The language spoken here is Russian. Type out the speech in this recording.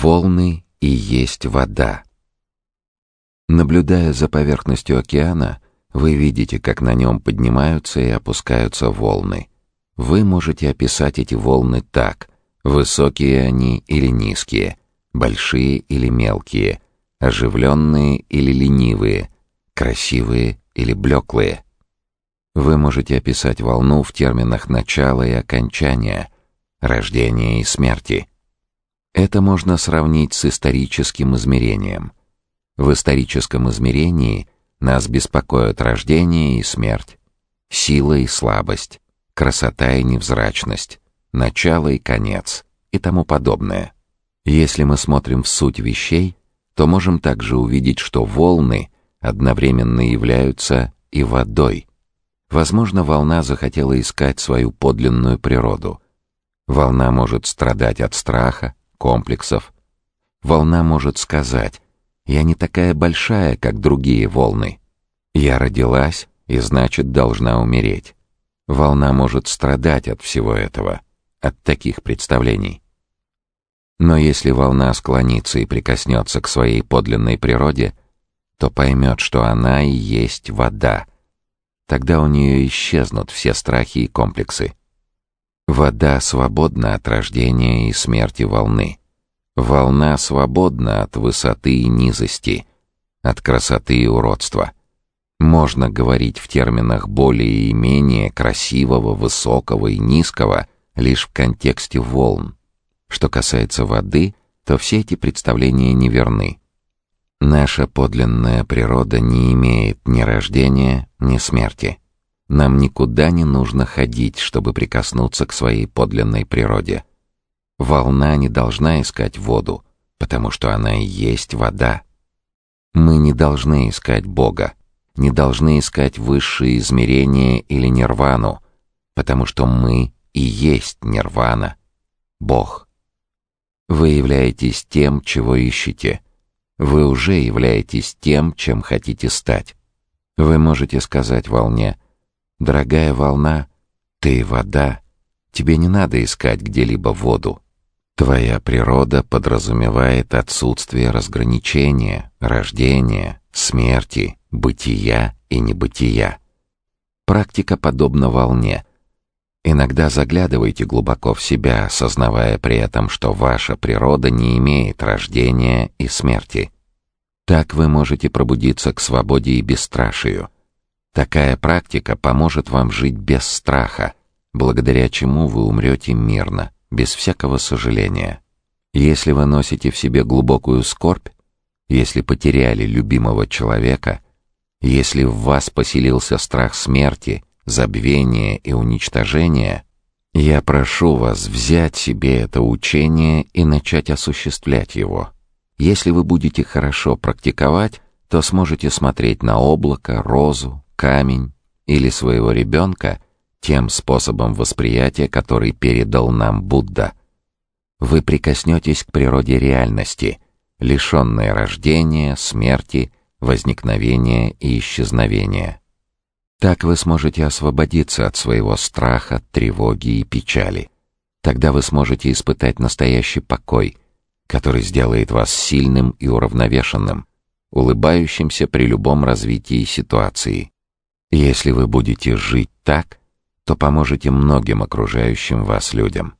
Волны и есть вода. Наблюдая за поверхностью океана, вы видите, как на нем поднимаются и опускаются волны. Вы можете описать эти волны так: высокие они или низкие, большие или мелкие, оживленные или ленивые, красивые или блеклые. Вы можете описать волну в терминах начала и окончания, рождения и смерти. Это можно сравнить с историческим измерением. В историческом измерении нас беспокоят рождение и смерть, сила и слабость, красота и невзрачность, начало и конец и тому подобное. Если мы смотрим в суть вещей, то можем также увидеть, что волны одновременно являются и водой. Возможно, волна захотела искать свою подлинную природу. Волна может страдать от страха, комплексов. Волна может сказать «Я не такая большая, как другие волны. Я родилась и, значит, должна умереть». Волна может страдать от всего этого, от таких представлений. Но если волна склонится и прикоснется к своей подлинной природе, то поймет, что она и есть вода. Тогда у нее исчезнут все страхи и комплексы. Вода свободна от рождения и смерти волны. Волна свободна от высоты и низости, от красоты и уродства. Можно говорить в терминах более и менее красивого, высокого и низкого лишь в контексте волн. Что касается воды, то все эти представления неверны. Наша подлинная природа не имеет ни рождения, ни смерти. Нам никуда не нужно ходить, чтобы прикоснуться к своей подлинной природе. Волна не должна искать воду, потому что она и есть вода. Мы не должны искать Бога, не должны искать высшие измерения или нирвану, потому что мы и есть нирвана, Бог. Вы являетесь тем, чего ищете. Вы уже являетесь тем, чем хотите стать. Вы можете сказать волне — Дорогая волна, ты вода. Тебе не надо искать где-либо воду. Твоя природа подразумевает отсутствие разграничения, рождения, смерти, бытия и небытия. Практика подобна волне. Иногда заглядывайте глубоко в себя, осознавая при этом, что ваша природа не имеет рождения и смерти. Так вы можете пробудиться к свободе и бесстрашию — Такая практика поможет вам жить без страха, благодаря чему вы умрете мирно, без всякого сожаления. Если вы носите в себе глубокую скорбь, если потеряли любимого человека, если в вас поселился страх смерти, забвения и уничтожения, я прошу вас взять себе это учение и начать осуществлять его. Если вы будете хорошо практиковать, то сможете смотреть на облако, розу, камень или своего ребенка тем способом восприятия, который передал нам Будда. Вы прикоснетесь к природе реальности, лишенной рождения, смерти, возникновения и исчезновения. Так вы сможете освободиться от своего страха, тревоги и печали. Тогда вы сможете испытать настоящий покой, который сделает вас сильным и уравновешенным, улыбающимся при любом развитии ситуации. Если вы будете жить так, то поможете многим окружающим вас людям.